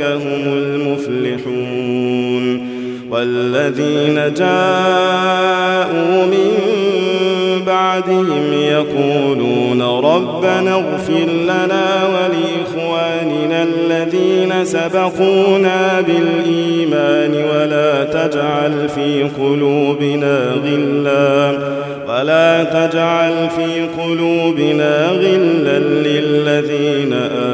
هم المفلحون والذين جاءوا من بعدهم يقولون ربنا اغفر لنا ولإخواننا الذين سبقونا بالإيمان ولا تجعل في قلوبنا غلا ولا تجعل في قلوبنا غلا للذين آمنوا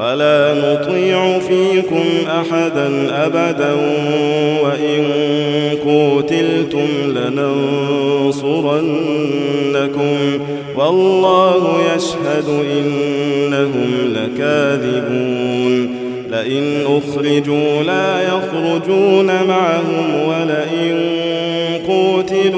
ولا نطيع فيكم أحدا أبدا وإن قتلتم لننصرنكم. والله يشهد إنهم لكاذبون. لئن أخرجوا لا يخرجون معهم ولئن قتلوا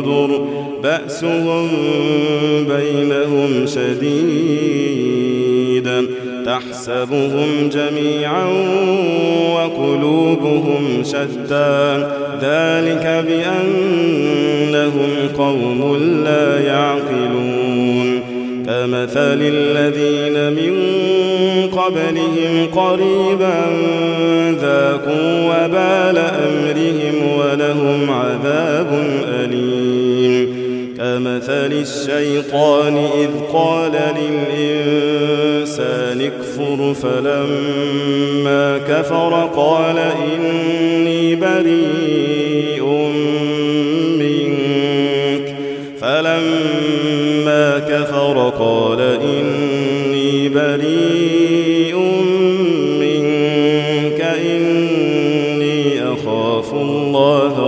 جدر بأسهم بينهم شديد تحسبهم جميعا وقلوبهم شتى ذلك بأنهم قوم لا يعقلون كمثل الذين من قبلهم قريبا ذاقوا وبال أمرهم ولهم عذاب أليم كمثل الشيطان إذ قال للإنسان اكفر فلما كفر قال إني بريء منك. فلما كفر قال إني بريء منك. إني أخاف الله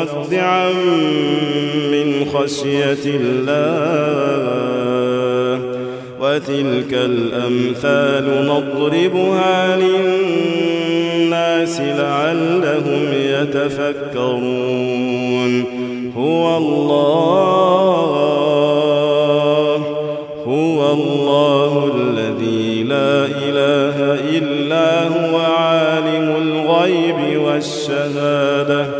متصدعا من خشية الله. وتلك الأمثال نضربها للناس لعلهم يتفكرون. هو الله هو الله الذي لا إله إلا هو عالم الغيب والشهادة.